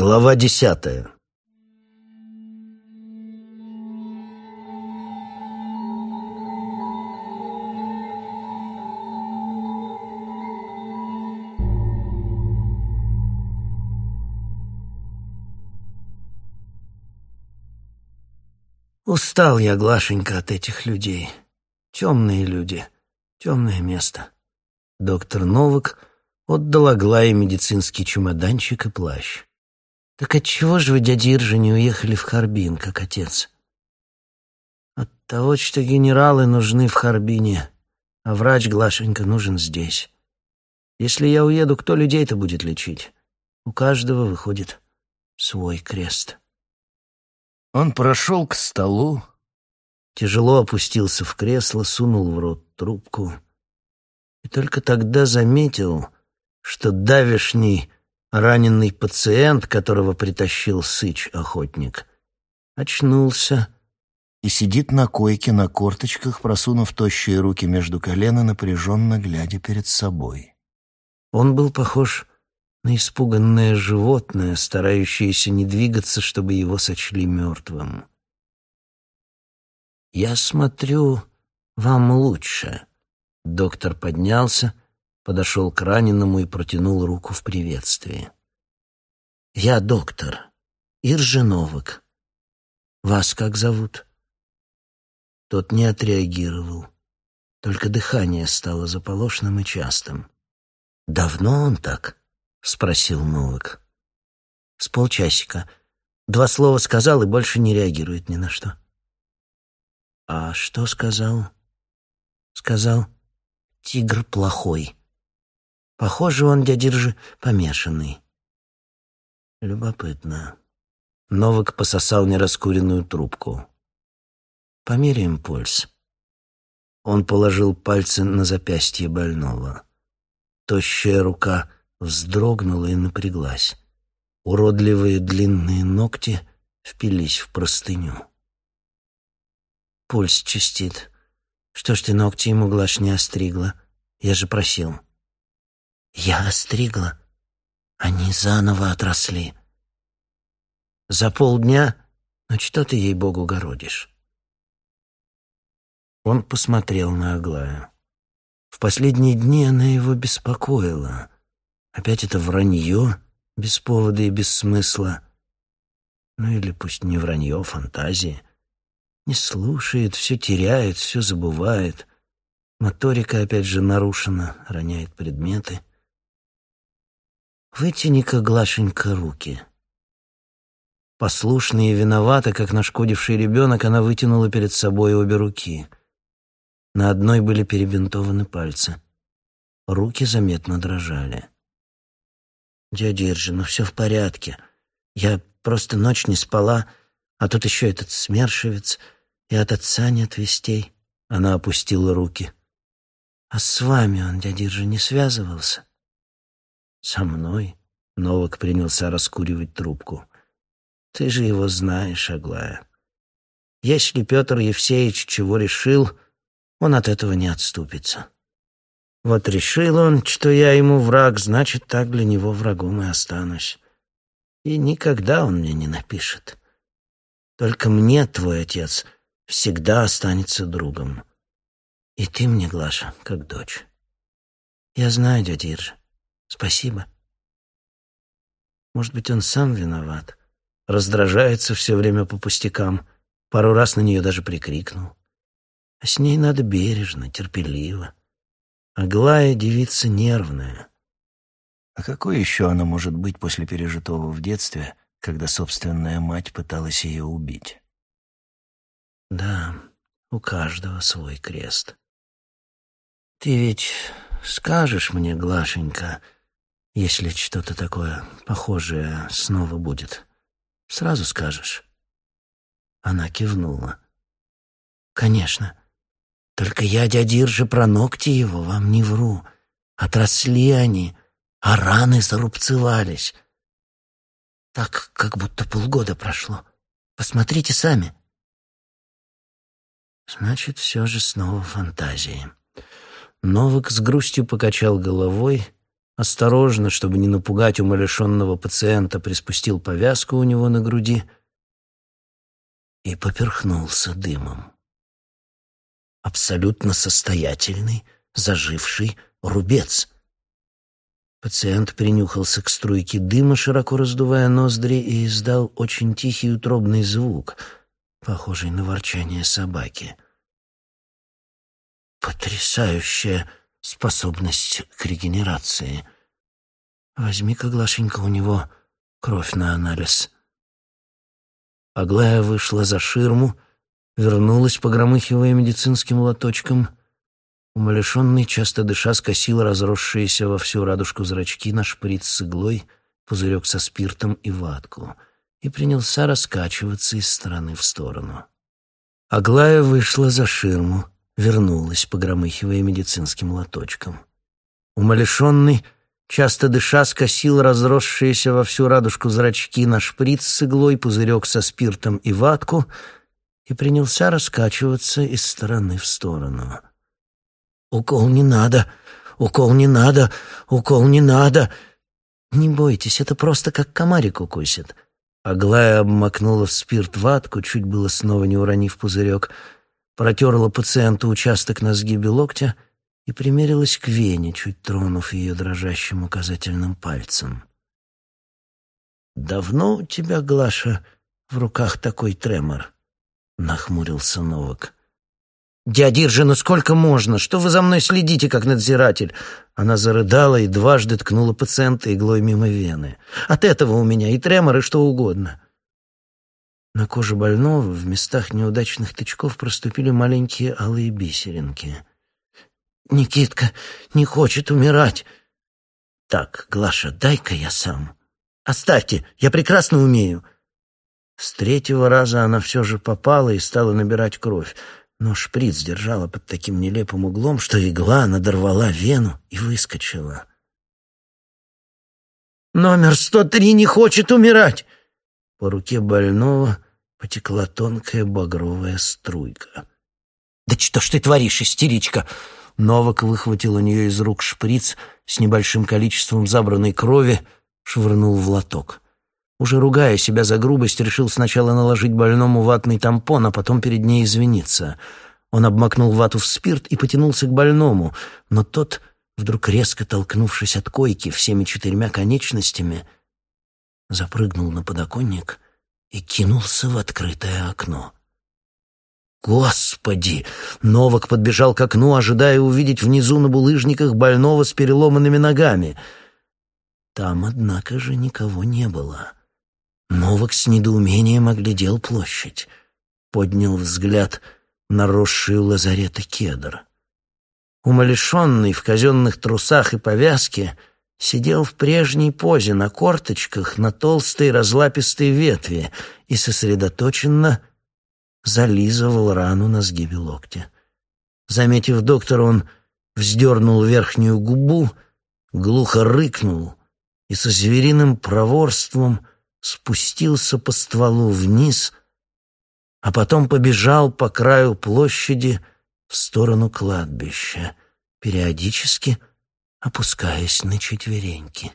Глава десятая Устал я, Глашенька, от этих людей. Темные люди, темное место. Доктор Новак отдал Аглае медицинский чемоданчик и плащ. «Так отчего же вы, дядя Иржа, не уехали в Харбин, как отец?» «От того, что генералы нужны в Харбине, а врач Глашенька нужен здесь. Если я уеду, кто людей-то будет лечить? У каждого выходит свой крест». Он прошел к столу, тяжело опустился в кресло, сунул в рот трубку и только тогда заметил, что давишний раненый пациент, которого притащил сыч-охотник, очнулся и сидит на койке на корточках, просунув тощие руки между колен и напряженно глядя перед собой. Он был похож на испуганное животное, старающееся не двигаться, чтобы его сочли мертвым. «Я смотрю, вам лучше». Доктор поднялся, подошел к раненому и протянул руку в приветствии. «Я доктор, Ирженовок. Вас как зовут?» Тот не отреагировал, только дыхание стало заполошным и частым. «Давно он так?» — спросил Новак. «С полчасика. Два слова сказал и больше не реагирует ни на что». «А что сказал?» «Сказал, тигр плохой. Похоже, он, дядя помешанный». «Любопытно». Новак пососал нераскуренную трубку. «Померяем пульс». Он положил пальцы на запястье больного. Тощая рука вздрогнула и напряглась. Уродливые длинные ногти впились в простыню. Пульс чистит. Что ж ты ногти ему, Глаш, не остригла? Я же просил. Я остригла. Они заново отросли. За полдня? Ну что ты, ей-богу, городишь? Он посмотрел на Аглаю. В последние дни она его беспокоила. Опять это вранье без повода и без смысла. Ну или пусть не вранье, а фантазии. Не слушает, все теряет, все забывает. Моторика опять же нарушена, роняет предметы. Вытяни-ка, Глашенька, руки. Послушная и виновата, как нашкодивший ребенок, она вытянула перед собой обе руки. На одной были перебинтованы пальцы. Руки заметно дрожали. «Дядя Иржи, ну все в порядке. Я просто ночь не спала, а тут еще этот смершевец, и от отца нет вестей». Она опустила руки. «А с вами он, дядя Иржи, не связывался?» «Со мной?» — Новак принялся раскуривать трубку. «Ты же его знаешь, Аглая. Если Петр Евсеевич чего решил, он от этого не отступится». Вот решил он, что я ему враг, значит, так для него врагом и останусь. И никогда он мне не напишет. Только мне твой отец всегда останется другом. И ты мне, Глаша, как дочь. Я знаю, дядя Иржа. Спасибо. Может быть, он сам виноват. Раздражается все время по пустякам. Пару раз на нее даже прикрикнул. А с ней надо бережно, терпеливо. Аглая девица нервная. А какой еще она может быть после пережитого в детстве, когда собственная мать пыталась ее убить? Да, у каждого свой крест. Ты ведь скажешь мне, Глашенька, если что-то такое похожее снова будет? Сразу скажешь. Она кивнула. Конечно. Только я, дядя Иржи, про ногти его вам не вру. Отросли они, а раны зарубцевались. Так, как будто полгода прошло. Посмотрите сами. Значит, все же снова фантазии. Новак с грустью покачал головой, осторожно, чтобы не напугать умалишенного пациента, приспустил повязку у него на груди и поперхнулся дымом. Абсолютно состоятельный, заживший рубец. Пациент принюхался к струйке дыма, широко раздувая ноздри, и издал очень тихий утробный звук, похожий на ворчание собаки. Потрясающая способность к регенерации. Возьми-ка, Глашенька, у него кровь на анализ. Аглая вышла за ширму, вернулась, погромыхивая медицинским лоточком. Умалишенный, часто дыша, скосил разросшиеся во всю радужку зрачки на шприц с иглой, пузырек со спиртом и ватку, и принялся раскачиваться из стороны в сторону. Аглая вышла за ширму, вернулась, погромыхивая медицинским лоточком. Умалишенный, часто дыша, скосил разросшиеся во всю радужку зрачки на шприц с иглой, пузырек со спиртом и ватку и принялся раскачиваться из стороны в сторону. «Укол не надо! Укол не надо! Укол не надо!» «Не бойтесь, это просто как комарик укусит». Аглая обмакнула в спирт ватку, чуть было снова не уронив пузырек — протерла пациенту участок на сгибе локтя и примерилась к вене, чуть тронув ее дрожащим указательным пальцем. «Давно у тебя, Глаша, в руках такой тремор?» — нахмурился Новак. «Дядя Иржи, ну сколько можно? Что вы за мной следите, как надзиратель?» Она зарыдала и дважды ткнула пациента иглой мимо вены. «От этого у меня и тремор, и что угодно». На коже больного в местах неудачных тычков проступили маленькие алые бисеринки. «Никитка не хочет умирать!» «Так, Глаша, дай-ка я сам. Оставьте, я прекрасно умею!» С третьего раза она все же попала и стала набирать кровь, но шприц держала под таким нелепым углом, что игла надорвала вену и выскочила. «Номер сто три не хочет умирать!» По руке больного потекла тонкая багровая струйка. «Да что ж ты творишь, истеричка?» Новак выхватил у нее из рук шприц с небольшим количеством забранной крови, швырнул в лоток. Уже ругая себя за грубость, решил сначала наложить больному ватный тампон, а потом перед ней извиниться. Он обмакнул вату в спирт и потянулся к больному, но тот, вдруг резко толкнувшись от койки всеми четырьмя конечностями, запрыгнул на подоконник и кинулся в открытое окно. Господи! Новак подбежал к окну, ожидая увидеть внизу на булыжниках больного с переломанными ногами. Там, однако же, никого не было. Новак с недоумением оглядел площадь. Поднял взгляд на росший у лазарета кедр. Умалишенный в казенных трусах и повязке — сидел в прежней позе на корточках на толстой разлапистой ветви и сосредоточенно зализывал рану на сгибе локтя. Заметив доктора, он вздернул верхнюю губу, глухо рыкнул и со звериным проворством спустился по стволу вниз, а потом побежал по краю площади в сторону кладбища, периодически опускаясь на четвереньки.